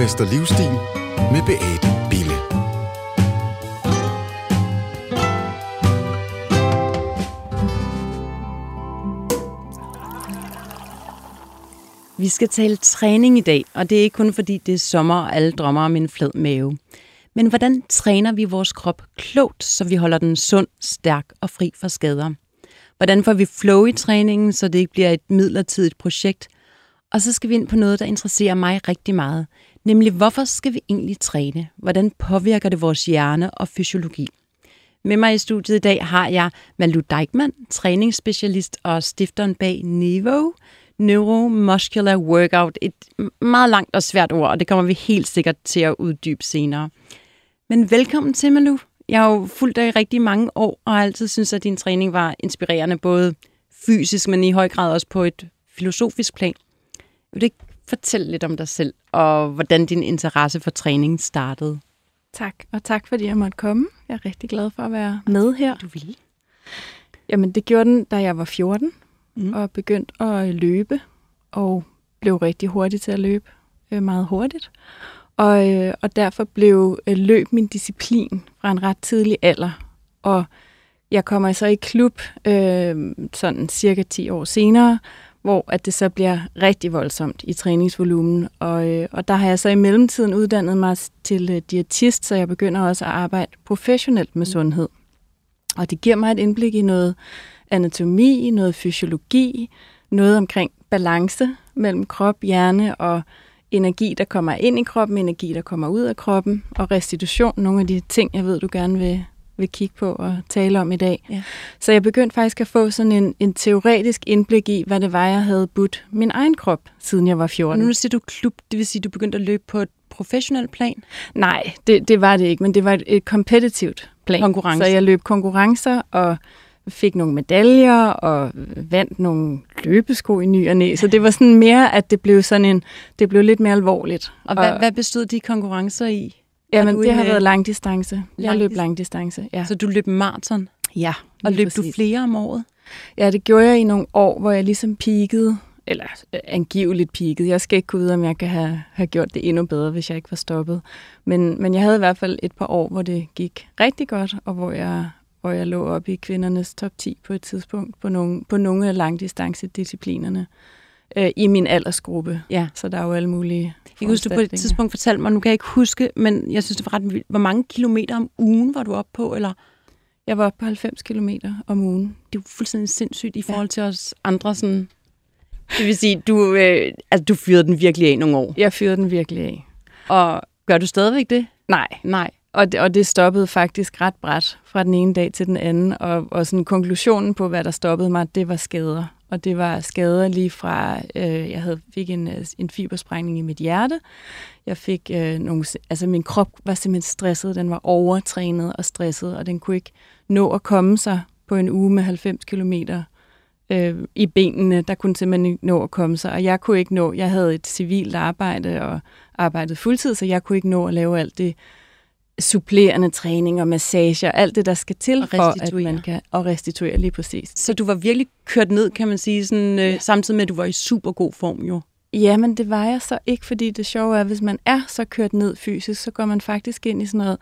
Vester Livsstil med Beate Bille. Vi skal tale træning i dag, og det er ikke kun fordi det er sommer, og alle drømmer om en flad mave. Men hvordan træner vi vores krop klogt, så vi holder den sund, stærk og fri for skader? Hvordan får vi flow i træningen, så det ikke bliver et midlertidigt projekt? Og så skal vi ind på noget, der interesserer mig rigtig meget, nemlig hvorfor skal vi egentlig træne? Hvordan påvirker det vores hjerne og fysiologi? Med mig i studiet i dag har jeg Malu Dijkman, træningsspecialist og stifteren bag Nevo, Neuromuscular Workout. Et meget langt og svært ord, og det kommer vi helt sikkert til at uddybe senere. Men velkommen til, Malu. Jeg har jo fulgt dig i rigtig mange år, og har altid synes, at din træning var inspirerende, både fysisk, men i høj grad også på et filosofisk plan. Vil du ikke fortælle lidt om dig selv, og hvordan din interesse for træning startede? Tak, og tak fordi jeg måtte komme. Jeg er rigtig glad for at være med her. Du vil. Jamen, det gjorde den, da jeg var 14 mm. og begyndte at løbe, og blev rigtig hurtig til at løbe øh, meget hurtigt. Og, øh, og derfor blev øh, løb min disciplin fra en ret tidlig alder. Og jeg kommer så i klub øh, sådan cirka 10 år senere, hvor at det så bliver rigtig voldsomt i træningsvolumen. Og, øh, og der har jeg så i mellemtiden uddannet mig til øh, diætist, så jeg begynder også at arbejde professionelt med sundhed. Og det giver mig et indblik i noget anatomi, noget fysiologi, noget omkring balance mellem krop, hjerne og energi, der kommer ind i kroppen, energi, der kommer ud af kroppen, og restitution, nogle af de ting, jeg ved, du gerne vil, vil kigge på og tale om i dag. Ja. Så jeg begyndte faktisk at få sådan en, en teoretisk indblik i, hvad det var, jeg havde budt min egen krop, siden jeg var 14. Og nu siger du klub, det vil sige, at du begyndte at løbe på et professionelt plan? Nej, det, det var det ikke, men det var et, et kompetitivt plan. Konkurrence. Så jeg løb konkurrencer og fik nogle medaljer og vandt nogle løbesko i ny og næ. Så det var sådan mere, at det blev sådan en, det blev lidt mere alvorligt. Og hvad, hvad bestod de konkurrencer i? Jamen, det har været langdistance. Jeg løb langdistance, ja. Så du løb maraton? Ja. Og løb præcis. du flere om året? Ja, det gjorde jeg i nogle år, hvor jeg ligesom peakede, eller øh, angiveligt peakede. Jeg skal ikke kunne vide, om jeg kan have, have gjort det endnu bedre, hvis jeg ikke var stoppet. Men, men jeg havde i hvert fald et par år, hvor det gik rigtig godt, og hvor jeg hvor jeg lå op i kvindernes top 10 på et tidspunkt på nogle, på nogle af langdistancedisciplinerne øh, i min aldersgruppe. Ja. Så der er jo alle mulige Jeg kan huske, du på et tidspunkt fortalte mig, nu kan jeg ikke huske, men jeg synes, det var ret vildt. Hvor mange kilometer om ugen var du op på? Eller? Jeg var oppe på 90 kilometer om ugen. Det er jo fuldstændig sindssygt i forhold ja. til os andre. Sådan. Det vil sige, du, øh, altså, du fyrede den virkelig af nogle år. Jeg fyrede den virkelig af. Og gør du stadigvæk det? Nej. Nej. Og det, og det stoppede faktisk ret bræt fra den ene dag til den anden. Og, og sådan konklusionen på, hvad der stoppede mig, det var skader. Og det var skader lige fra, øh, jeg havde, fik en, øh, en fibersprængning i mit hjerte. Jeg fik øh, nogle, altså min krop var simpelthen stresset. Den var overtrænet og stresset, og den kunne ikke nå at komme sig på en uge med 90 km øh, i benene. Der kunne simpelthen ikke nå at komme sig. Og jeg kunne ikke nå, jeg havde et civilt arbejde og arbejdede fuldtid, så jeg kunne ikke nå at lave alt det supplerende træning og massage og alt det, der skal til for, at man kan og restituere lige præcis. Så du var virkelig kørt ned, kan man sige, sådan, øh, ja. samtidig med, at du var i super god form jo? Ja, men det var jeg så ikke, fordi det sjove er, at hvis man er så kørt ned fysisk, så går man faktisk ind i sådan noget,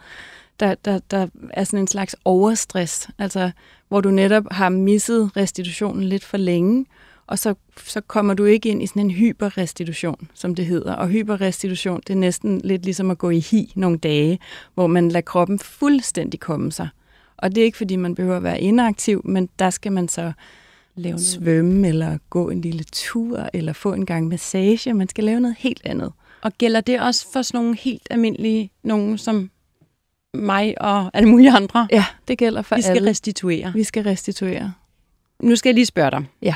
der, der, der er sådan en slags overstress, altså hvor du netop har misset restitutionen lidt for længe, og så, så kommer du ikke ind i sådan en hyperrestitution, som det hedder. Og hyperrestitution, det er næsten lidt ligesom at gå i hi nogle dage, hvor man lader kroppen fuldstændig komme sig. Og det er ikke, fordi man behøver at være inaktiv, men der skal man så lave svømme, eller gå en lille tur, eller få en gang massage. Man skal lave noget helt andet. Og gælder det også for sådan nogle helt almindelige, nogen som mig og alle mulige andre? Ja, det gælder for Vi skal alle. restituere. Vi skal restituere. Nu skal jeg lige spørge dig. Ja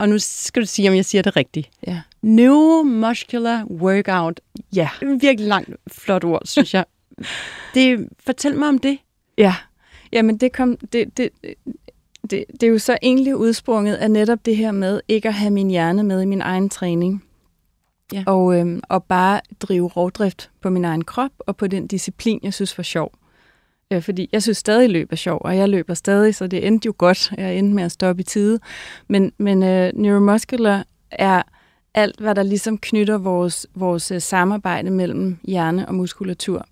og nu skal du sige, om jeg siger det rigtigt. Ja. Neuromuscular workout. Ja. Er virkelig langt flot ord, synes jeg. det, fortæl mig om det. Ja. Jamen, det, kom, det, det, det, det er jo så egentlig udsprunget af netop det her med ikke at have min hjerne med i min egen træning. Ja. Og, øhm, og bare drive rovdrift på min egen krop og på den disciplin, jeg synes var sjov. Øh, fordi jeg synes stadig, løb er sjov, og jeg løber stadig, så det endte jo godt. Jeg endte med at stoppe i tide. Men, men øh, neuromuscular er, alt, hvad der ligesom knytter vores, vores øh, samarbejde mellem hjerne og muskulatur.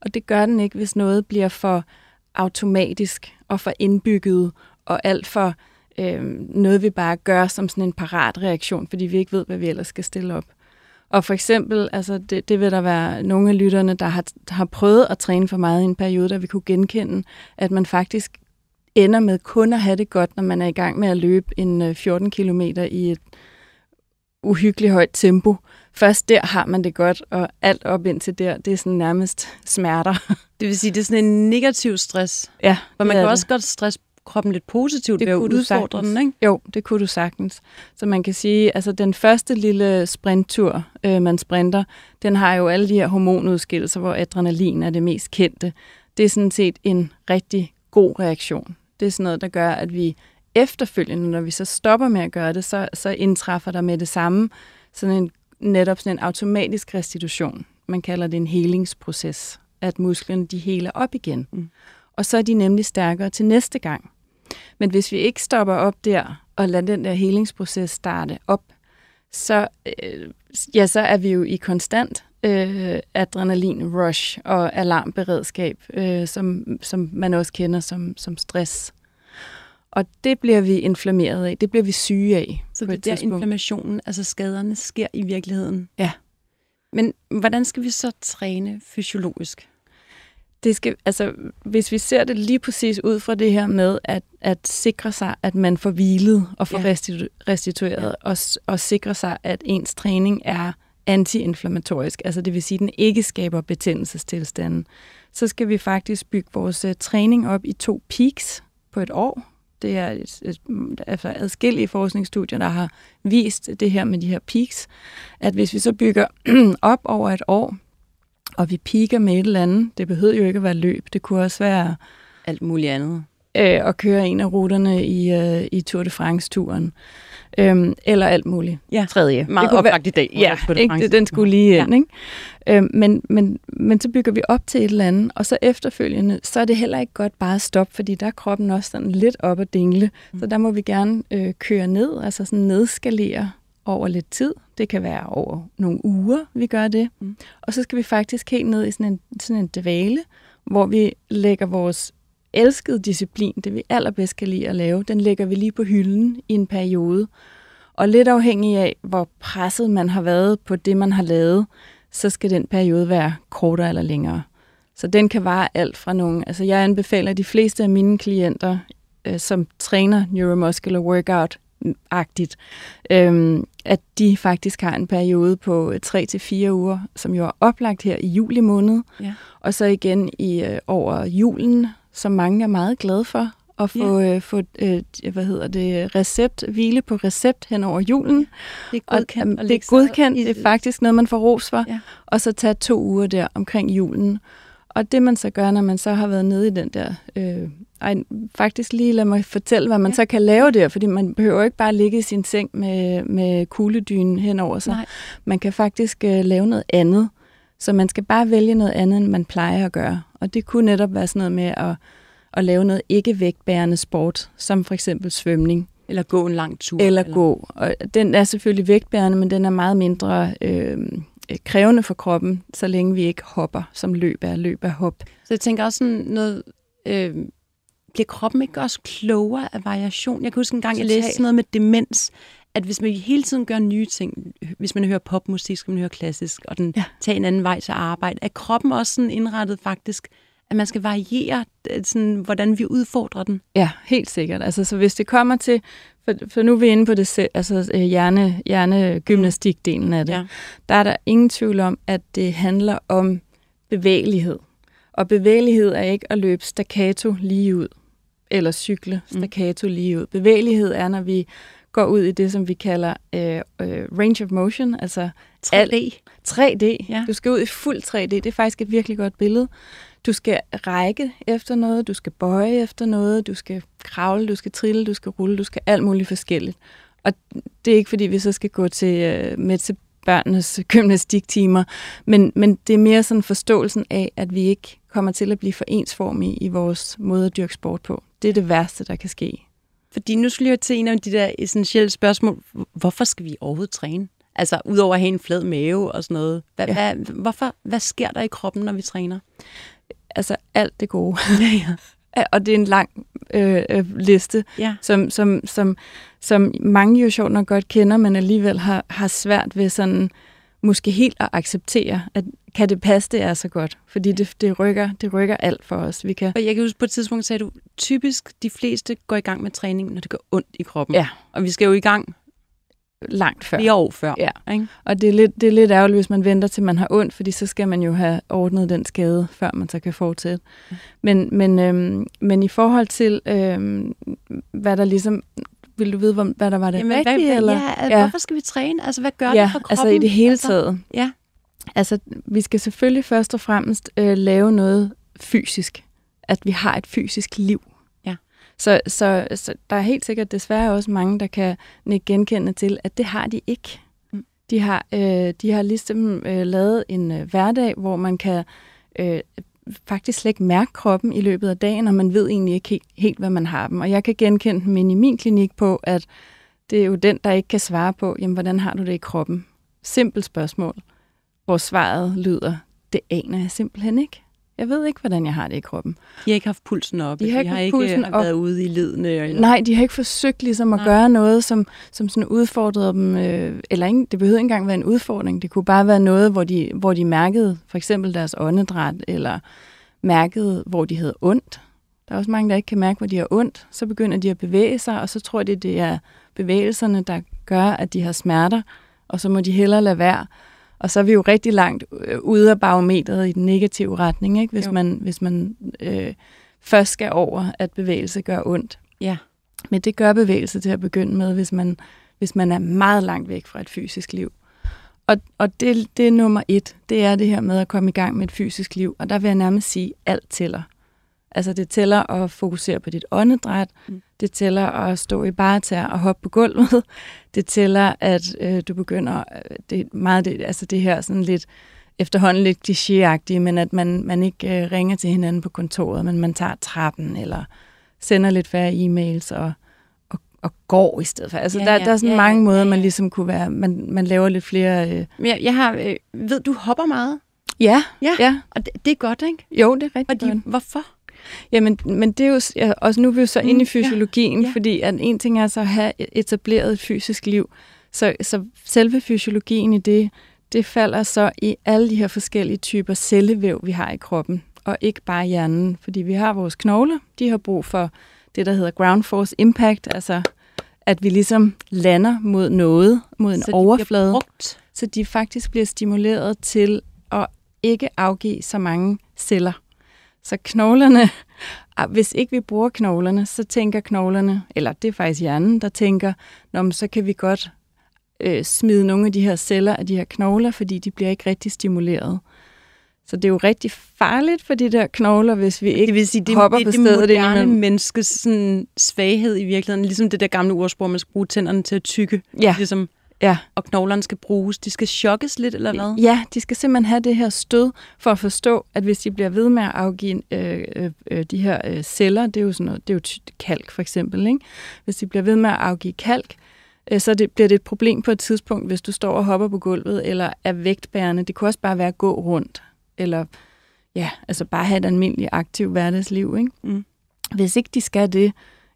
Og det gør den ikke, hvis noget bliver for automatisk og for indbygget og alt for øh, noget, vi bare gør som sådan en parat reaktion, fordi vi ikke ved, hvad vi ellers skal stille op. Og for eksempel, altså det, det vil der være nogle af lytterne, der har, har prøvet at træne for meget i en periode, der vi kunne genkende, at man faktisk ender med kun at have det godt, når man er i gang med at løbe en 14 øh, km i et uhyggeligt højt tempo. Først der har man det godt, og alt op indtil der, det er sådan nærmest smerter. Det vil sige, det er sådan en negativ stress. Ja, For man kan også godt stress kroppen lidt positivt det ved at udfordre den, ikke? Jo, det kunne du sagtens. Så man kan sige, altså den første lille sprinttur, øh, man sprinter, den har jo alle de her hormonudskillelser, hvor adrenalin er det mest kendte. Det er sådan set en rigtig god reaktion. Det er sådan noget, der gør, at vi efterfølgende, når vi så stopper med at gøre det, så, så indtræffer der med det samme sådan en, netop sådan en automatisk restitution. Man kalder det en helingsproces, at musklerne de heler op igen. Mm. Og så er de nemlig stærkere til næste gang. Men hvis vi ikke stopper op der og lader den der helingsproces starte op, så, øh, ja, så er vi jo i konstant øh, adrenalin-rush og alarmberedskab, øh, som, som man også kender som, som stress. Og det bliver vi inflammeret af, det bliver vi syge af. Så det der inflammationen, altså skaderne, sker i virkeligheden? Ja. Men hvordan skal vi så træne fysiologisk? Det skal, altså, hvis vi ser det lige præcis ud fra det her med at, at sikre sig, at man får hvilet og får ja. restitu- restitueret, ja. og, og sikre sig, at ens træning er antiinflammatorisk, altså det vil sige, at den ikke skaber betændelsestilstanden, så skal vi faktisk bygge vores uh, træning op i to peaks på et år. Det er et, et, altså adskillige forskningsstudier, der har vist det her med de her peaks, at hvis vi så bygger op over et år, og vi piker med et eller andet. Det behøver jo ikke at være løb. Det kunne også være... Alt muligt andet. Øh, at køre en af ruterne i, øh, i Tour de France-turen. Øhm, eller alt muligt. Ja, tredje. Meget det oplagt i dag. Ja, ikke, det, den skulle lige ind. Ja. Ikke? Øhm, men, men, men så bygger vi op til et eller andet, og så efterfølgende, så er det heller ikke godt bare at stoppe, fordi der er kroppen også sådan lidt op at dingle. Mm. Så der må vi gerne øh, køre ned, altså sådan nedskalere over lidt tid. Det kan være over nogle uger, vi gør det. Mm. Og så skal vi faktisk helt ned i sådan en, sådan en dvale, hvor vi lægger vores elskede disciplin, det vi allerbedst kan lide at lave, den lægger vi lige på hylden i en periode. Og lidt afhængig af, hvor presset man har været på det, man har lavet, så skal den periode være kortere eller længere. Så den kan vare alt fra nogle... Altså jeg anbefaler de fleste af mine klienter, øh, som træner neuromuscular workout, agtigt, øhm, at de faktisk har en periode på 3 til fire uger, som jo er oplagt her i juli måned, ja. og så igen i øh, over julen, som mange er meget glade for at få, ja. øh, få øh, hvad hedder det, recept, hvile på recept hen over julen. Det er godkendt. Og, øh, det er godkendt, det er faktisk noget, man får ros for. Ja. Og så tage to uger der omkring julen. Og det man så gør, når man så har været nede i den der øh, ej, faktisk lige lad mig fortælle, hvad man ja. så kan lave der, fordi man behøver ikke bare ligge i sin seng med, med kugledynen henover sig. Nej. Man kan faktisk uh, lave noget andet. Så man skal bare vælge noget andet, end man plejer at gøre. Og det kunne netop være sådan noget med at, at lave noget ikke vægtbærende sport, som for eksempel svømning. Eller gå en lang tur. Eller, eller gå. Og den er selvfølgelig vægtbærende, men den er meget mindre øh, krævende for kroppen, så længe vi ikke hopper, som løb er løb er hop. Så jeg tænker også sådan noget... Øh bliver kroppen ikke også klogere af variation? Jeg kan huske en gang, jeg læste noget med demens, at hvis man hele tiden gør nye ting, hvis man hører popmusik, skal man høre klassisk, og den ja. tager en anden vej til arbejde, er kroppen også sådan indrettet faktisk, at man skal variere, øh, sådan, hvordan vi udfordrer den? Ja, helt sikkert. Altså, så hvis det kommer til, for, for nu er vi inde på det, altså øh, hjerne, hjernegymnastikdelen af det, ja. der er der ingen tvivl om, at det handler om bevægelighed. Og bevægelighed er ikke at løbe staccato lige ud eller cykle mm. staccato lige ud. Bevægelighed er, når vi går ud i det, som vi kalder øh, øh, range of motion, altså 3D. 3D. Ja. Du skal ud i fuld 3D. Det er faktisk et virkelig godt billede. Du skal række efter noget, du skal bøje efter noget, du skal kravle, du skal trille, du skal rulle, du skal alt muligt forskelligt. Og det er ikke, fordi vi så skal gå til, øh, med til børnenes gymnastiktimer, men, men det er mere sådan forståelsen af, at vi ikke kommer til at blive for ensformige i vores måde at dyrke sport på. Det er det værste, der kan ske. Fordi nu skulle jeg til en af de der essentielle spørgsmål. Hvorfor skal vi overhovedet træne? Altså, udover at have en flad mave og sådan noget. Hvad, Ja. hvad, hvorfor, hvad sker der i kroppen, når vi træner? Altså alt det gode. Ja, ja. og det er en lang øh, øh, liste, ja. som, som, som, som mange jo sjovt nok godt kender, men alligevel har, har svært ved sådan måske helt at acceptere, at kan det passe, det er så godt? Fordi det, det, rykker, det rykker alt for os. Vi kan, Og jeg kan huske på et tidspunkt, sagde du, typisk de fleste går i gang med træning, når det gør ondt i kroppen. Ja. Og vi skal jo i gang langt før. flere år før. Ja. Ikke? Og det er, lidt, det er lidt ærgerligt, hvis man venter til man har ondt, fordi så skal man jo have ordnet den skade, før man så kan fortsætte. Men, men, øhm, men i forhold til, øhm, hvad der ligesom... Vil du vide, hvad der var det Jamen, rigtige? hvad, eller? Ja, altså, Ja. hvorfor skal vi træne? Altså, hvad gør ja, det for kroppen? altså i det hele altså, taget. Ja. Altså, vi skal selvfølgelig først og fremmest øh, lave noget fysisk. At vi har et fysisk liv. Ja. Så, så, så der er helt sikkert desværre også mange, der kan genkende til, at det har de ikke. Mm. De har, øh, de har ligesom øh, lavet en øh, hverdag, hvor man kan øh, faktisk slet ikke mærke kroppen i løbet af dagen, og man ved egentlig ikke helt, helt, hvad man har dem. Og jeg kan genkende dem i min klinik på, at det er jo den, der ikke kan svare på, jamen, hvordan har du det i kroppen? Simpelt spørgsmål, hvor svaret lyder, det aner jeg simpelthen ikke. Jeg ved ikke, hvordan jeg har det i kroppen. De har ikke haft pulsen op. De har ikke har haft ikke pulsen øh, op. været ude i ledene. Eller... Nej, de har ikke forsøgt ligesom at Nej. gøre noget, som, som sådan udfordrede dem. Øh, eller ikke, det behøvede ikke engang være en udfordring. Det kunne bare være noget, hvor de, hvor de mærkede for eksempel deres åndedræt, eller mærkede, hvor de havde ondt. Der er også mange, der ikke kan mærke, hvor de har ondt. Så begynder de at bevæge sig, og så tror de, det er bevægelserne, der gør, at de har smerter, og så må de hellere lade være. Og så er vi jo rigtig langt øh, ude af barometret i den negative retning, ikke? hvis Jo. man, hvis man øh, først skal over, at bevægelse gør ondt. Ja. Men det gør bevægelse til at begynde med, hvis man, hvis man er meget langt væk fra et fysisk liv. Og, og det, det er nummer et. Det er det her med at komme i gang med et fysisk liv. Og der vil jeg nærmest sige, alt tæller. Altså det tæller at fokusere på dit åndedræt. Mm. Det tæller at stå i baretær og hoppe på gulvet. Det tæller, at øh, du begynder, øh, det er meget det, altså det her sådan lidt efterhånden lidt klichéagtige, men at man, man ikke øh, ringer til hinanden på kontoret, men man tager trappen, eller sender lidt færre e-mails og, og, og går i stedet for. Altså Ja, der, ja, der er sådan ja, mange ja, måder, ja, man ja. ligesom kunne være, man, man laver lidt flere... Øh, Men jeg, jeg har, øh, ved du hopper meget? ja, Ja. ja, Og det, det er godt, ikke? jo, det er rigtig Fordi, godt. hvorfor? Jamen, men det er jo, ja, også nu er vi jo så Mm, inde i fysiologien, ja. ja. fordi at en ting er så at have etableret et fysisk liv, så, så selve fysiologien i det, det falder så i alle de her forskellige typer cellevæv, vi har i kroppen, og ikke bare hjernen, fordi vi har vores knogler, de har brug for det, der hedder ground force impact, altså at vi ligesom lander mod noget, mod en Så overflade brugt. så de faktisk bliver stimuleret til at ikke afgive så mange celler. Så knoglerne, ah, hvis ikke vi bruger knoglerne, så tænker knoglerne, eller det er faktisk hjernen, der tænker, Nå, så kan vi godt øh, smide nogle af de her celler af de her knogler, fordi de bliver ikke rigtig stimuleret. Så det er jo rigtig farligt for de der knogler, hvis vi ikke Det vil sige, det, hopper det, på det stedet moderne indimellem. menneskes sådan, svaghed i virkeligheden. Ligesom det der gamle ordsprog, man skal bruge tænderne til at tykke. Ja, Ligesom, ja. og knoglerne skal bruges. De skal chokkes lidt, eller hvad? Ja, de skal simpelthen have det her stød for at forstå, at hvis de bliver ved med at afgive øh, øh, øh, de her øh, celler, det er jo sådan noget, det er jo kalk for eksempel, ikke? hvis de bliver ved med at afgive kalk, øh, så det, bliver det et problem på et tidspunkt, hvis du står og hopper på gulvet, eller er vægtbærende. Det kunne også bare være at gå rundt, eller ja, altså bare have et almindeligt aktivt hverdagsliv. Ikke? Mm. Hvis ikke de skal det,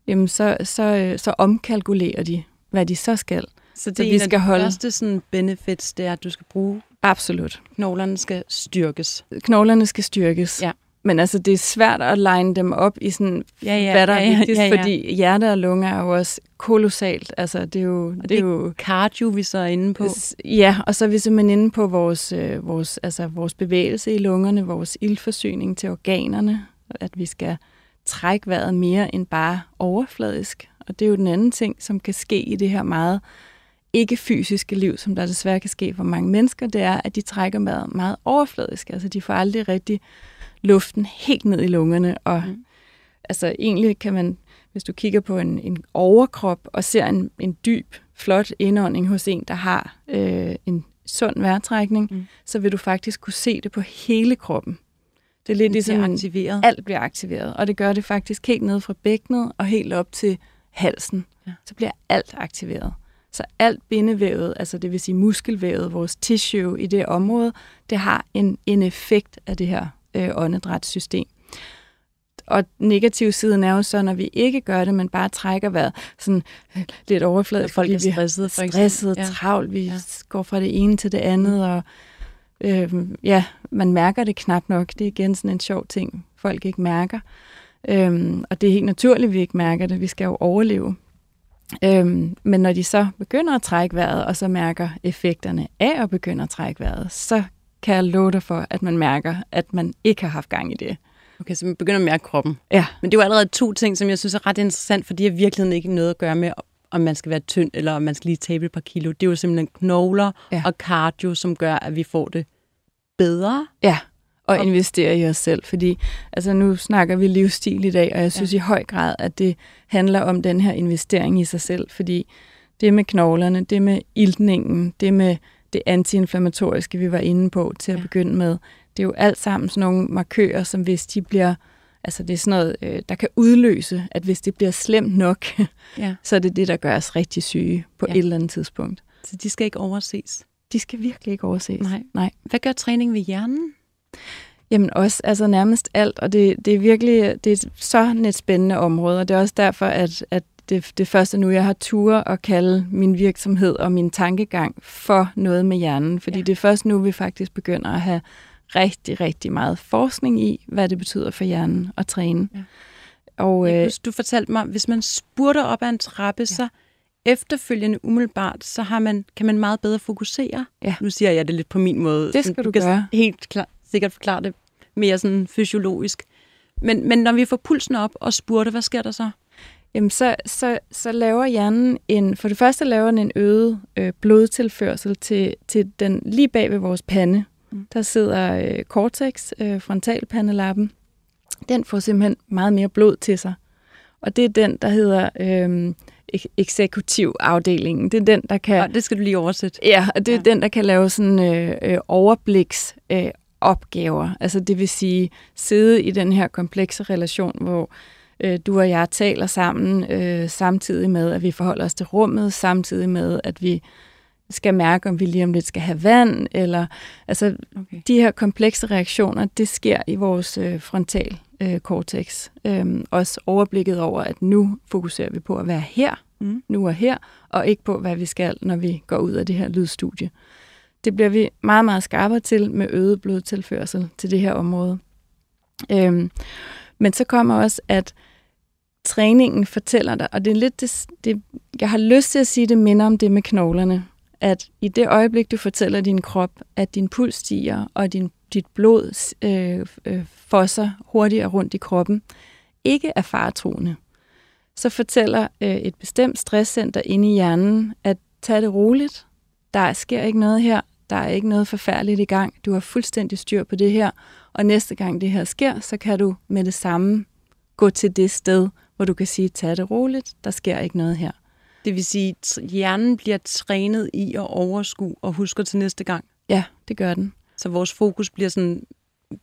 jamen så, så, øh, så omkalkulerer de, hvad de så skal. Så det Så er vi en af skal de holde- første sådan, benefits, det er, at du skal bruge Absolut. knoglerne skal styrkes. knoglerne skal styrkes. Ja. Men altså, det er svært at line dem op i sådan, Ja, ja, hvad der ja, er ja, vigtigst, ja, ja. fordi hjerte og lunger er jo også kolossalt. Altså, det er jo... det det er jo Cardio, vi så er inde på. ja, og så er vi simpelthen inde på vores, øh, vores, altså, vores bevægelse i lungerne, vores ildforsyning til organerne, at vi skal trække vejret mere end bare overfladisk. Og det er jo den anden ting, som kan ske i det her meget ikke-fysiske liv, som der desværre kan ske for mange mennesker, det er, at de trækker vejret meget overfladisk. Altså, de får aldrig rigtig luften helt ned i lungerne. Og Mm. altså, egentlig kan man, hvis du kigger på en, en overkrop og ser en, en dyb, flot indånding hos en, der har øh, en sund vejrtrækning, Mm. så vil du faktisk kunne se det på hele kroppen. Det er lidt ligesom ligesom, aktiveret. alt bliver aktiveret, og det gør det faktisk helt ned fra bækkenet og helt op til halsen. Ja. Ja. Så bliver alt aktiveret. Så alt bindevævet, altså det vil sige muskelvævet, vores tissue i det område, det har en, en effekt af det her øh, åndedrætssystem. Og negativ siden er jo så, når vi ikke gør det, men bare trækker vejret sådan øh, lidt overfladisk. Folk er stressede, for eksempel. Stresset, ja. travlt, vi ja. går fra det ene til det andet, og øh, ja, man mærker det knap nok. Det er igen sådan en sjov ting, folk ikke mærker. Øhm, og det er helt naturligt, at vi ikke mærker det. Vi skal jo overleve. Øhm, men når de så begynder at trække vejret, og så mærker effekterne af at begynde at trække vejret, så kan jeg love dig for, at man mærker, at man ikke har haft gang i det. Okay, så man begynder at mærke kroppen. Ja. Men det er jo allerede to ting, som jeg synes er ret interessant, for de har virkelig ikke noget at gøre med, om man skal være tynd, eller om man skal lige tabe et par kilo. Det er jo simpelthen knogler ja. og cardio, som gør, at vi får det bedre. Ja, og investere i os selv, fordi altså nu snakker vi livsstil i dag, og jeg synes ja. i høj grad, at det handler om den her investering i sig selv, fordi det med knoglerne, det med iltningen, det med det antiinflammatoriske, vi var inde på til at ja. begynde med, det er jo alt sammen sådan nogle markører, som hvis de bliver, altså det er sådan noget, øh, der kan udløse, at hvis det bliver slemt nok, ja. så er det det, der gør os rigtig syge på ja. et eller andet tidspunkt. Så de skal ikke overses? De skal virkelig ikke overses. Nej. Nej. Hvad gør træning ved hjernen? Jamen også, altså nærmest alt, og det, det er virkelig, det er så et spændende område, og det er også derfor, at, at det, det første nu, jeg har tur at kalde min virksomhed og min tankegang for noget med hjernen, fordi ja. det er først nu, vi faktisk begynder at have rigtig, rigtig meget forskning i, hvad det betyder for hjernen at træne. Ja. Og, øh, du fortalte mig, hvis man spurter op ad en trappe, ja. så efterfølgende umiddelbart, så har man, kan man meget bedre fokusere. Ja. Nu siger jeg det lidt på min måde. Det skal du, gøre. Helt klar, sikkert forklare det mere sådan fysiologisk. Men, men når vi får pulsen op og spurter, hvad sker der så? Jamen, så, så, så laver hjernen en, for det første laver den en øget øh, blodtilførsel til, til den lige bag ved vores pande. Mm. Der sidder øh, cortex, øh, frontalpandelappen. Den får simpelthen meget mere blod til sig. Og det er den, der hedder øh, eksekutiv afdelingen. Det er den, der kan... Ja, det skal du lige oversætte. Ja, og det er ja. den, der kan lave sådan øh, øh, overbliks øh, opgaver. Altså det vil sige sidde i den her komplekse relation, hvor øh, du og jeg taler sammen, øh, samtidig med, at vi forholder os til rummet, samtidig med, at vi skal mærke, om vi lige om lidt skal have vand, eller altså okay. de her komplekse reaktioner, det sker i vores øh, frontal øh, cortex. Øhm, også overblikket over, at nu fokuserer vi på at være her, mm. nu og her, og ikke på, hvad vi skal, når vi går ud af det her lydstudie. Det bliver vi meget, meget skarpere til med øget blodtilførsel til det her område. Øhm, men så kommer også, at træningen fortæller dig, og det er lidt det, det, jeg har lyst til at sige, det minder om det med knoglerne, at i det øjeblik, du fortæller din krop, at din puls stiger, og din, dit blod øh, øh, fosser hurtigere rundt i kroppen, ikke er faretroende, så fortæller øh, et bestemt stresscenter inde i hjernen, at tag det roligt, der sker ikke noget her, der er ikke noget forfærdeligt i gang, du har fuldstændig styr på det her, og næste gang det her sker, så kan du med det samme gå til det sted, hvor du kan sige, tag det roligt, der sker ikke noget her. Det vil sige, at hjernen bliver trænet i at overskue og husker til næste gang? Ja, det gør den. Så vores fokus bliver sådan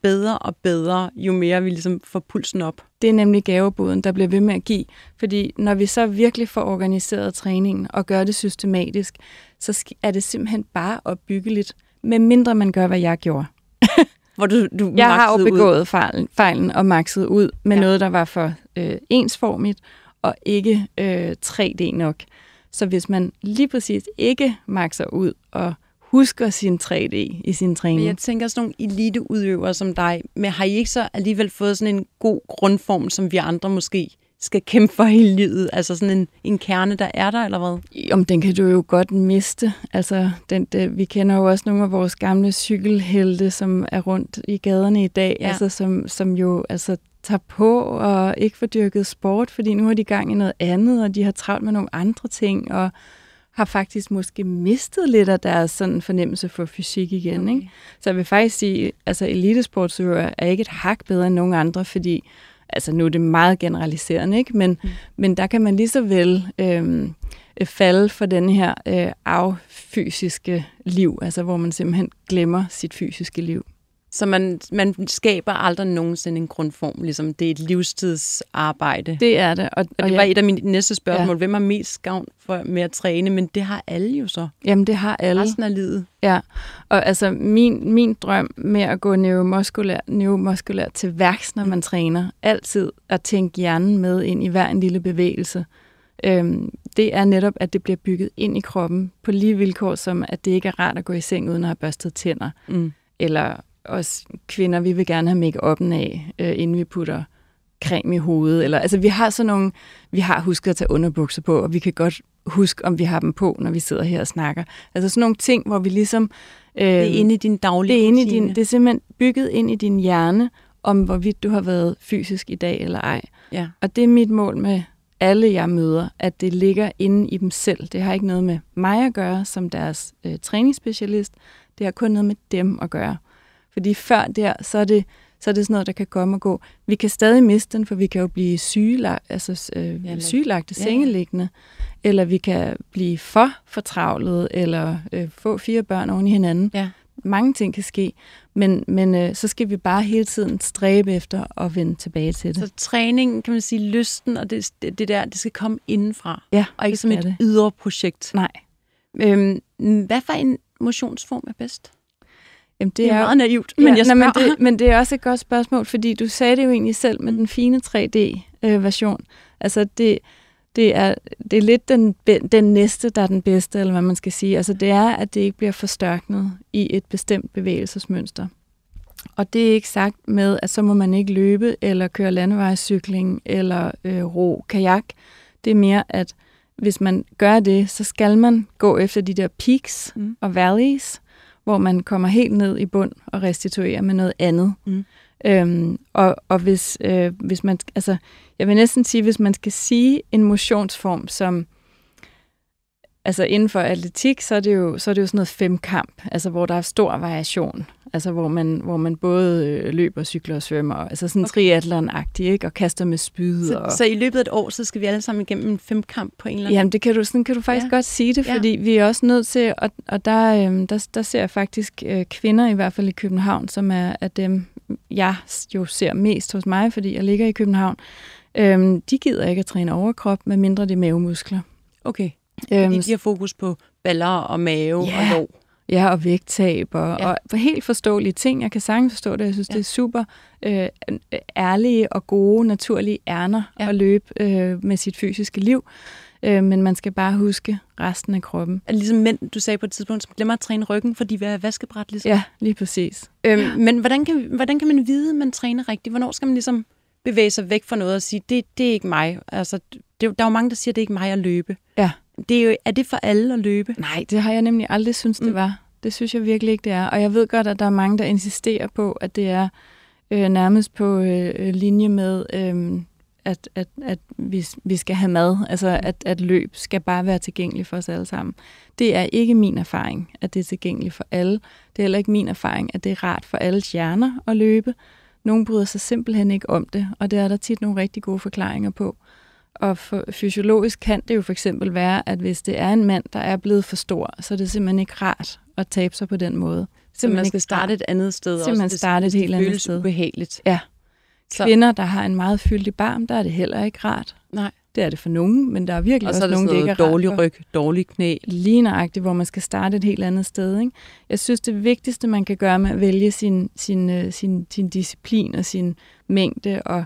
bedre og bedre, jo mere vi ligesom får pulsen op. Det er nemlig gaveboden, der bliver ved med at give. Fordi når vi så virkelig får organiseret træningen og gør det systematisk, så er det simpelthen bare opbyggeligt, med mindre man gør, hvad jeg gjorde. Hvor du, du jeg har jo begået fejlen, fejlen og makset ud med ja. noget, der var for øh, ensformigt og ikke øh, 3D nok. Så hvis man lige præcis ikke makser ud og husker sin 3D i sin træning. Men jeg tænker sådan nogle eliteudøvere som dig, men har I ikke så alligevel fået sådan en god grundform, som vi andre måske skal kæmpe for hele livet? Altså sådan en, en kerne, der er der, eller hvad? Om den kan du jo godt miste. Altså, den, det, vi kender jo også nogle af vores gamle cykelhelte, som er rundt i gaderne i dag, ja. altså, som, som jo altså, tager på og ikke får dyrket sport, fordi nu har de gang i noget andet, og de har travlt med nogle andre ting, og har faktisk måske mistet lidt af deres sådan fornemmelse for fysik igen. Okay. Ikke? Så jeg vil faktisk sige, altså elitesportsøver er ikke et hak bedre end nogen andre, fordi altså nu er det meget generaliserende, ikke? Men, mm. men der kan man lige så vel øhm, falde for den her øh, affysiske liv, altså hvor man simpelthen glemmer sit fysiske liv. Så man, man skaber aldrig nogensinde en grundform, ligesom det er et livstidsarbejde. Det er det. Og, og det var et af mine næste spørgsmål. Ja. Hvem har mest gavn for, med at træne? Men det har alle jo så. Jamen, det har alle. Resten af livet. Ja, og altså min, min drøm med at gå neuromuskulær, neuromuskulær til værks, når man træner, altid at tænke hjernen med ind i hver en lille bevægelse, øhm, det er netop, at det bliver bygget ind i kroppen på lige vilkår, som at det ikke er rart at gå i seng uden at have børstet tænder. Mm. Eller os kvinder, vi vil gerne have make-up'en af, øh, inden vi putter creme i hovedet. Eller, altså, vi har sådan nogle, vi har husket at tage underbukser på, og vi kan godt huske, om vi har dem på, når vi sidder her og snakker. Altså sådan nogle ting, hvor vi ligesom... Øh, det er inde i din daglige det er, inde i din, det er simpelthen bygget ind i din hjerne, om hvorvidt du har været fysisk i dag eller ej. Ja. Og det er mit mål med alle, jeg møder, at det ligger inde i dem selv. Det har ikke noget med mig at gøre som deres øh, træningsspecialist. Det har kun noget med dem at gøre. Fordi før der, så er det, så er det sådan noget, der kan komme og gå. Vi kan stadig miste den, for vi kan jo blive sygelagt, altså, øh, ja, sygelagte, ja. sengeliggende, eller vi kan blive for fortravlet, eller øh, få fire børn oven i hinanden. Ja. Mange ting kan ske, men, men øh, så skal vi bare hele tiden stræbe efter at vende tilbage til det. Så træning, kan man sige, lysten og det, det, det der, det skal komme indenfra, ja, og ikke som et det. ydre projekt. Nej. Øhm, hvad for en motionsform er bedst? Jamen, det, det er, er meget naivt, men, ja, jeg nej, men, det, men det er også et godt spørgsmål, fordi du sagde det jo egentlig selv med den fine 3D-version. Øh, altså, det, det, er, det er lidt den, den næste, der er den bedste, eller hvad man skal sige. Altså, det er, at det ikke bliver forstørknet i et bestemt bevægelsesmønster. Og det er ikke sagt med, at så må man ikke løbe, eller køre landevejscykling, eller øh, ro kajak. Det er mere, at hvis man gør det, så skal man gå efter de der peaks mm. og valleys, hvor man kommer helt ned i bund og restituerer med noget andet. Mm. Øhm, og og hvis, øh, hvis man, altså, jeg vil næsten sige, hvis man skal sige en motionsform, som altså inden for atletik, så er det jo, så er det jo sådan noget femkamp, altså hvor der er stor variation. Altså hvor man, hvor man både øh, løber, cykler og svømmer. Altså sådan okay. triathlon-agtig, ikke? Og kaster med spyd. Så, og... så i løbet af et år, så skal vi alle sammen igennem en femkamp på en eller anden Jamen, det kan du, sådan kan du faktisk ja. godt sige det, fordi ja. vi er også nødt til, og, og der, øhm, der, der ser jeg faktisk øh, kvinder, i hvert fald i København, som er, er dem, jeg jo ser mest hos mig, fordi jeg ligger i København. Øhm, de gider ikke at træne overkrop, medmindre det er mavemuskler. Okay. Øhm, fordi de har fokus på baller og mave ja. og lov. Ja, og vægttab og, ja. og for helt forståelige ting. Jeg kan sagtens forstå det. Jeg synes, ja. det er super øh, ærlige og gode, naturlige ærner ja. at løbe øh, med sit fysiske liv. Øh, men man skal bare huske resten af kroppen. Ligesom mænd, du sagde på et tidspunkt, som glemmer at træne ryggen, fordi vi er vaskebræt. Ligesom. Ja, lige præcis. Øhm, men hvordan kan, hvordan kan man vide, at man træner rigtigt? Hvornår skal man ligesom bevæge sig væk fra noget og sige, det, det er ikke mig. Altså, det, der er jo mange, der siger, det er ikke mig at løbe. Ja. Det er, jo, er det for alle at løbe? Nej, det har jeg nemlig aldrig synes det mm. var. Det synes jeg virkelig ikke, det er. Og jeg ved godt, at der er mange, der insisterer på, at det er øh, nærmest på øh, linje med, øh, at, at, at vi, vi skal have mad. Altså, at, at løb skal bare være tilgængelig for os alle sammen. Det er ikke min erfaring, at det er tilgængeligt for alle. Det er heller ikke min erfaring, at det er rart for alle hjerner at løbe. Nogle bryder sig simpelthen ikke om det, og det er der tit nogle rigtig gode forklaringer på. Og for, fysiologisk kan det jo for eksempel være, at hvis det er en mand, der er blevet for stor, så er det simpelthen ikke rart at tabe sig på den måde. Så man skal starte et andet sted simpelthen også. starte et helt andet sted. ubehageligt. Ja. Kvinder, der har en meget fyldig barm, der er det heller ikke rart. Nej. Det er det for nogen, men der er virkelig og også nogen, det ikke er dårlig ryg, dårlig knæ. Lige nøjagtigt, hvor man skal starte et helt andet sted. Ikke? Jeg synes, det vigtigste, man kan gøre med at vælge sin, sin, uh, sin, sin disciplin og sin mængde og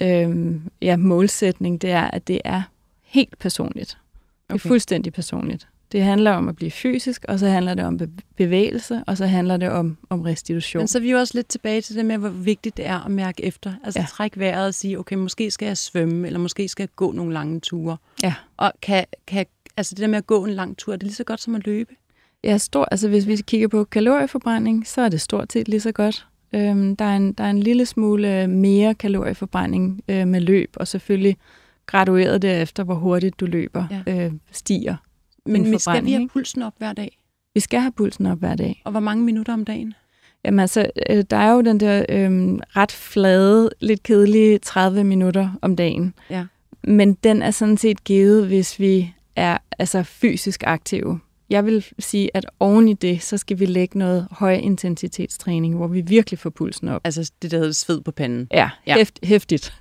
øhm, ja, målsætning, det er, at det er helt personligt. Det er okay. fuldstændig personligt. Det handler om at blive fysisk, og så handler det om bevægelse, og så handler det om, om restitution. Men så er vi jo også lidt tilbage til det med, hvor vigtigt det er at mærke efter. Altså ja. trække vejret og sige, okay, måske skal jeg svømme, eller måske skal jeg gå nogle lange ture. Ja. Og kan, kan, altså det der med at gå en lang tur, er det lige så godt som at løbe? Ja, stor, altså hvis vi kigger på kalorieforbrænding, så er det stort set lige så godt. Øhm, der, er en, der er en lille smule mere kalorieforbrænding øh, med løb, og selvfølgelig gradueret derefter, hvor hurtigt du løber, ja. øh, stiger men, men skal vi have pulsen op hver dag? Vi skal have pulsen op hver dag. Og hvor mange minutter om dagen? Jamen altså, øh, der er jo den der øh, ret flade, lidt kedelige 30 minutter om dagen. Ja. Men den er sådan set givet, hvis vi er altså fysisk aktive jeg vil sige, at oven i det, så skal vi lægge noget høj intensitetstræning, hvor vi virkelig får pulsen op. Altså det, der hedder sved på panden. Ja, Ja. Hæft, hæftigt.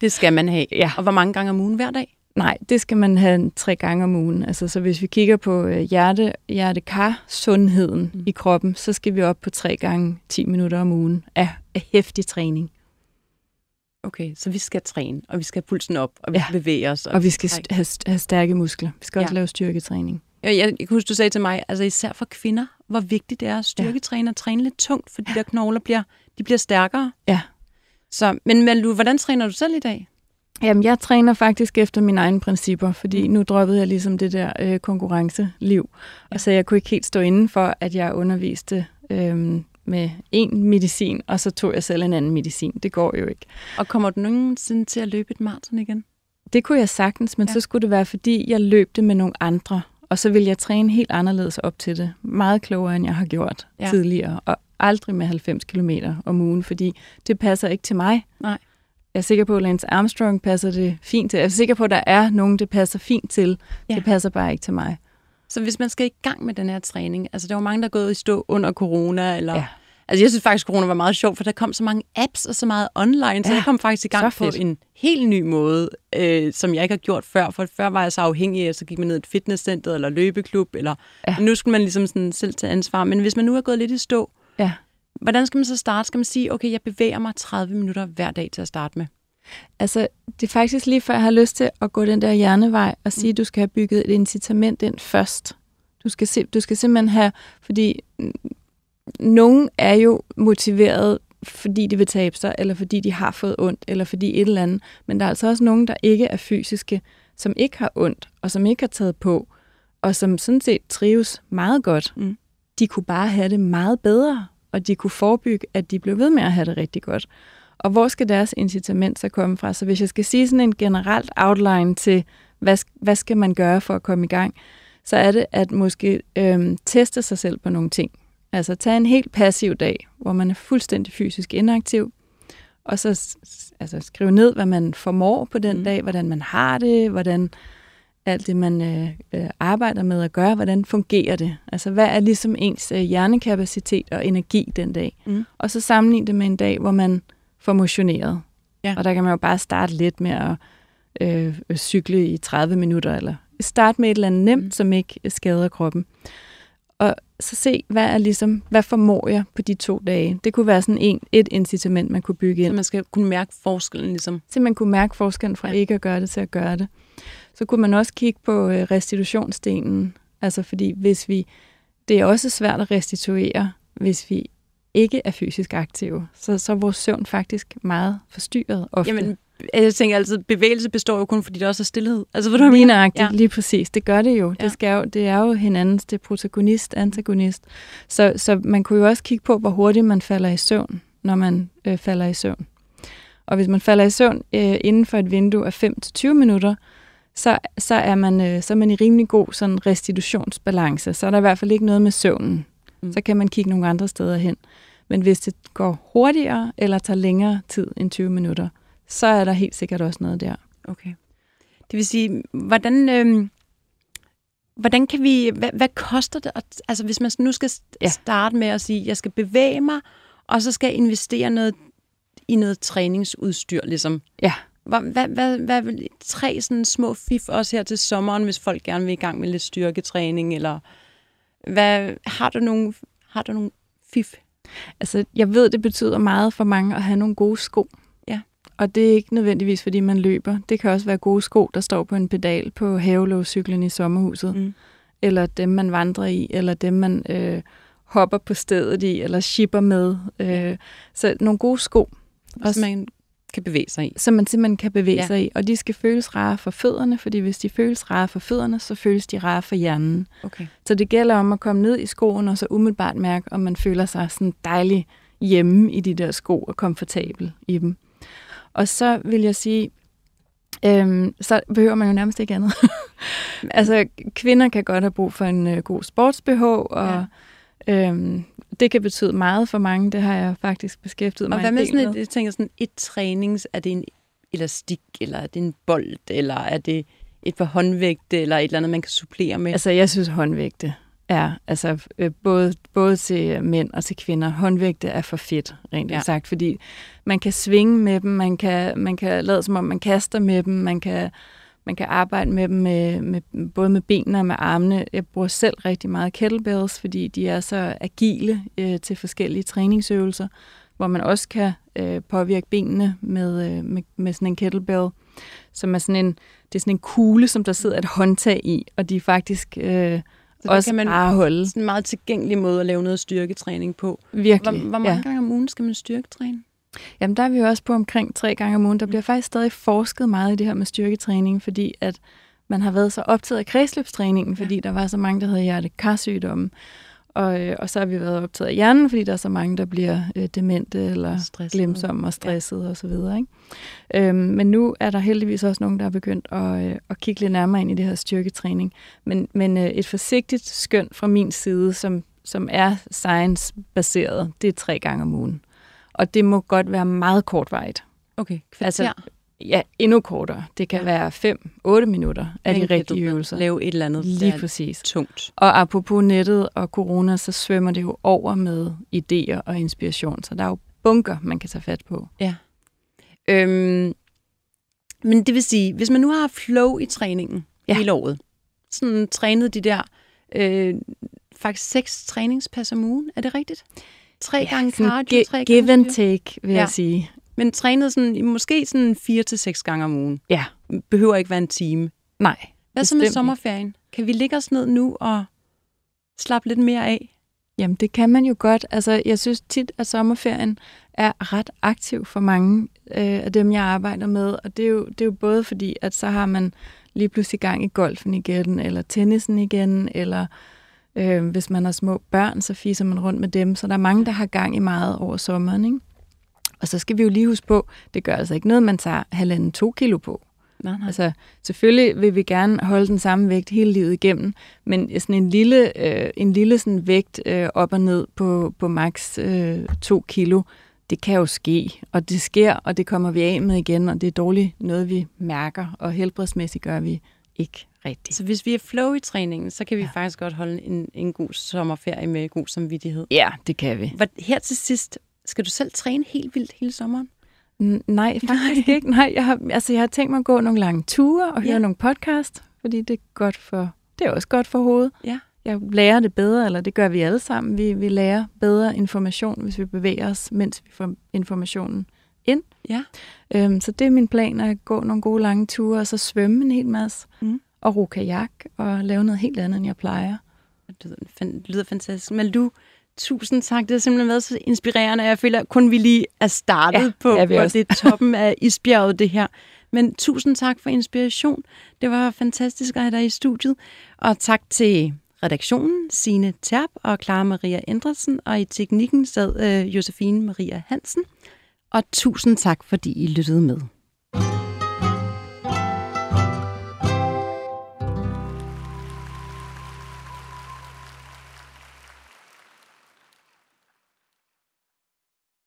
Det skal man have. Ja. Og hvor mange gange om ugen hver dag? Nej, det skal man have tre gange om ugen. Altså, så hvis vi kigger på øh, hjerte, hjerte-kar-sundheden mm. i kroppen, så skal vi op på tre gange 10 minutter om ugen af, af hæftig træning. Okay, så vi skal træne, og vi skal have pulsen op, og vi Ja. skal bevæge os. Og vi skal st- have, have stærke muskler. Vi skal også Ja. lave styrketræning. Jeg, jeg, jeg kan huske, du sagde til mig, altså især for kvinder, hvor vigtigt det er at styrketræne og træne lidt tungt, for de der knogler bliver, de bliver stærkere. Ja. Så, men Malu, hvordan træner du selv i dag? Jamen, jeg træner faktisk efter mine egne principper, fordi nu droppede jeg ligesom det der øh, konkurrenceliv. Og så jeg kunne ikke helt stå inden for, at jeg underviste øh, med en medicin, og så tog jeg selv en anden medicin. Det går jo ikke. Og kommer du nogensinde til at løbe et maraton igen? Det kunne jeg sagtens, men Ja. ja. så skulle det være, fordi jeg løb det med nogle andre. Og så ville jeg træne helt anderledes op til det. Meget klogere, end jeg har gjort Ja. tidligere. Og aldrig med 90 km om ugen, fordi det passer ikke til mig. Nej. Jeg er sikker på, at Lance Armstrong passer det fint til. Jeg er sikker på, at der er nogen, det passer fint til. Ja. Det passer bare ikke til mig. Så hvis man skal i gang med den her træning, altså der var mange, der er gået i stå under corona, eller... Ja. Altså jeg synes faktisk, corona var meget sjovt, for der kom så mange apps og så meget online, så Ja, jeg kom faktisk i gang på en helt ny måde, øh, som jeg ikke har gjort før. For før var jeg så afhængig af, så gik man ned i et fitnesscenter eller løbeklub, eller Ja. nu skulle man ligesom sådan selv tage ansvar. Men hvis man nu er gået lidt i stå, Ja. hvordan skal man så starte? Skal man sige, okay, jeg bevæger mig 30 minutter hver dag til at starte med? Altså, det er faktisk lige før, jeg har lyst til at gå den der hjernevej og sige, at du skal have bygget et incitament ind først. Du skal, se, du skal simpelthen have, fordi mm, nogen er jo motiveret, fordi de vil tabe sig, eller fordi de har fået ondt, eller fordi et eller andet. Men der er altså også nogen, der ikke er fysiske, som ikke har ondt, og som ikke har taget på, og som sådan set trives meget godt. Mm. De kunne bare have det meget bedre, og de kunne forebygge, at de blev ved med at have det rigtig godt. Og hvor skal deres incitament så komme fra? Så hvis jeg skal sige sådan en generelt outline til, hvad, hvad skal man gøre for at komme i gang, så er det at måske øhm, teste sig selv på nogle ting. Altså tage en helt passiv dag, hvor man er fuldstændig fysisk inaktiv, og så altså, skrive ned, hvad man formår på den Mm. dag, hvordan man har det, hvordan alt det, man øh, øh, arbejder med at gøre, hvordan fungerer det? Altså, hvad er ligesom ens øh, hjernekapacitet og energi den dag? Mm. Og så sammenligne det med en dag, hvor man får motioneret. Ja. Og der kan man jo bare starte lidt med at øh, øh, cykle i 30 minutter, eller starte med et eller andet nemt, Mm. mm. som ikke skader kroppen. Og så se, hvad er ligesom, hvad formår jeg på de to dage? Det kunne være sådan en, et incitament, man kunne bygge Så ind. man skal kunne mærke forskellen ligesom. Simpelthen kunne mærke forskellen fra Ja. ja. ikke at gøre det til at gøre det. Så kunne man også kigge på øh, restitutionsdelen. Altså fordi hvis vi, det er også svært at restituere, hvis vi ikke er fysisk aktive. Så, så er vores søvn faktisk meget forstyrret ofte. Jamen, jeg tænker altid, bevægelse består jo kun, fordi der også er stillhed. Altså, du, hvad Lige mener? Ja. lige præcis. Det gør det jo. Ja. Det, skal jo. det er jo hinandens, det er protagonist, antagonist. Så, så man kunne jo også kigge på, hvor hurtigt man falder i søvn, når man øh, falder i søvn. Og hvis man falder i søvn øh, inden for et vindue af 5-20 minutter, så, så, er man, øh, så er man i rimelig god sådan restitutionsbalance. Så er der i hvert fald ikke noget med søvnen. Mm. Så kan man kigge nogle andre steder hen. Men hvis det går hurtigere eller tager længere tid end 20 minutter, så er der helt sikkert også noget der. Okay. Det vil sige, hvordan, øhm, hvordan kan vi, hvad, hvad koster det, at, altså hvis man nu skal Ja. starte med at sige, jeg skal bevæge mig, og så skal jeg investere noget i noget træningsudstyr, ligesom. Ja. Hvad, hvad, hvad, hvad vil tre sådan små fif også her til sommeren, hvis folk gerne vil i gang med lidt styrketræning, eller hvad, har du nogle, har du nogle fif? Altså, jeg ved, det betyder meget for mange at have nogle gode sko. Ja. Og det er ikke nødvendigvis, fordi man løber. Det kan også være gode sko, der står på en pedal på havelåscyklen i sommerhuset. Mm. Eller dem, man vandrer i, eller dem, man øh, hopper på stedet i, eller shipper med. Øh, så nogle gode sko, Også, man kan bevæge sig i. som man simpelthen kan bevæge ja. sig i. Og de skal føles rare for fødderne, fordi hvis de føles rare for fødderne, så føles de rare for hjernen. Okay. Så det gælder om at komme ned i skoen, og så umiddelbart mærke, om man føler sig sådan dejlig hjemme i de der sko og komfortabel i dem. Og så vil jeg sige, øhm, så behøver man jo nærmest ikke andet. altså, kvinder kan godt have brug for en øh, god sports-BH, og ja. øhm, det kan betyde meget for mange. Det har jeg faktisk beskæftiget mig Og hvad med sådan et, jeg tænker sådan et trænings, er det en elastik, eller er det en bold, eller er det et par håndvægte, eller et eller andet, man kan supplere med? Altså, jeg synes håndvægte. Ja, altså øh, både, både til mænd og til kvinder. Håndvægte er for fedt, rent ja. sagt, fordi man kan svinge med dem, man kan, man kan lade som om, man kaster med dem, man kan, man kan arbejde med dem med, med, både med benene og med armene. Jeg bruger selv rigtig meget kettlebells, fordi de er så agile øh, til forskellige træningsøvelser, hvor man også kan øh, påvirke benene med, øh, med, med sådan en kettlebell, som er sådan en, det er sådan en kugle, som der sidder et håndtag i, og de er faktisk... Øh, så også kan man bare holde. Sådan en meget tilgængelig måde at lave noget styrketræning på. Virkelig. Hvor, hvor mange ja. gange om ugen skal man styrketræne? Jamen, der er vi jo også på omkring tre gange om ugen. Der bliver faktisk stadig forsket meget i det her med styrketræning, fordi at man har været så optaget af kredsløbstræningen, fordi ja. der var så mange, der havde hjertekarsygdomme. Og, øh, og så har vi været optaget af hjernen, fordi der er så mange, der bliver øh, demente eller stresset. glemsomme og stresset ja. osv. Ikke? Øhm, men nu er der heldigvis også nogen, der er begyndt at, øh, at kigge lidt nærmere ind i det her styrketræning. Men, men øh, et forsigtigt skøn fra min side, som, som er science-baseret, det er tre gange om ugen. Og det må godt være meget kortvarigt. Okay, kvarter? Altså, Ja, endnu kortere. Det kan ja. være 5-8 minutter af de rigtige øvelser. Lave et eller andet Lige præcis. tungt. Og apropos nettet og corona, så svømmer det jo over med idéer og inspiration. Så der er jo bunker, man kan tage fat på. Ja. Øhm, men det vil sige, hvis man nu har flow i træningen ja. hele året, sådan trænet de der øh, faktisk seks træningspas om ugen, er det rigtigt? Tre ja, gange cardio, tre gange Give and take, vil ja. jeg sige. Men trænet sådan, måske sådan fire til seks gange om ugen. Ja. Behøver ikke være en time. Nej. Hvad så med sommerferien? Kan vi ligge os ned nu og slappe lidt mere af? Jamen, det kan man jo godt. Altså, jeg synes tit, at sommerferien er ret aktiv for mange øh, af dem, jeg arbejder med. Og det er, jo, det er jo både fordi, at så har man lige pludselig gang i golfen igen, eller tennisen igen, eller øh, hvis man har små børn, så fiser man rundt med dem. Så der er mange, der har gang i meget over sommeren, ikke? Og så skal vi jo lige huske på, det gør altså ikke noget, man tager halvanden to kilo på. Nej, nej. Altså, selvfølgelig vil vi gerne holde den samme vægt hele livet igennem, men sådan en lille, øh, en lille sådan vægt øh, op og ned på, på maks øh, to kilo, det kan jo ske, og det sker, og det kommer vi af med igen, og det er dårligt noget, vi mærker, og helbredsmæssigt gør vi ikke rigtigt. Så hvis vi er flow i træningen, så kan vi ja. faktisk godt holde en, en god sommerferie med god samvittighed. Ja, det kan vi. Her til sidst, skal du selv træne helt vildt hele sommeren? Nej, faktisk ikke. Nej, jeg har, altså, jeg har tænkt mig at gå nogle lange ture og høre ja. nogle podcast, fordi det er godt for, det er også godt for hovedet. Ja. Jeg lærer det bedre, eller det gør vi alle sammen. Vi, vi lærer bedre information, hvis vi bevæger os, mens vi får informationen ind. Ja. Øhm, så det er min plan, at gå nogle gode lange ture, og så svømme en hel masse, mm. og ro kajak, og lave noget helt andet, end jeg plejer. Det lyder fantastisk. Men du, Tusind tak. Det har simpelthen været så inspirerende. Jeg føler, at kun vi lige er startet ja, på, på det toppen af isbjerget, det her. Men tusind tak for inspiration. Det var fantastisk at have dig i studiet. Og tak til redaktionen, Sine Terp og Clara Maria Endresen, og i teknikken sad øh, Josefine Maria Hansen. Og tusind tak, fordi I lyttede med.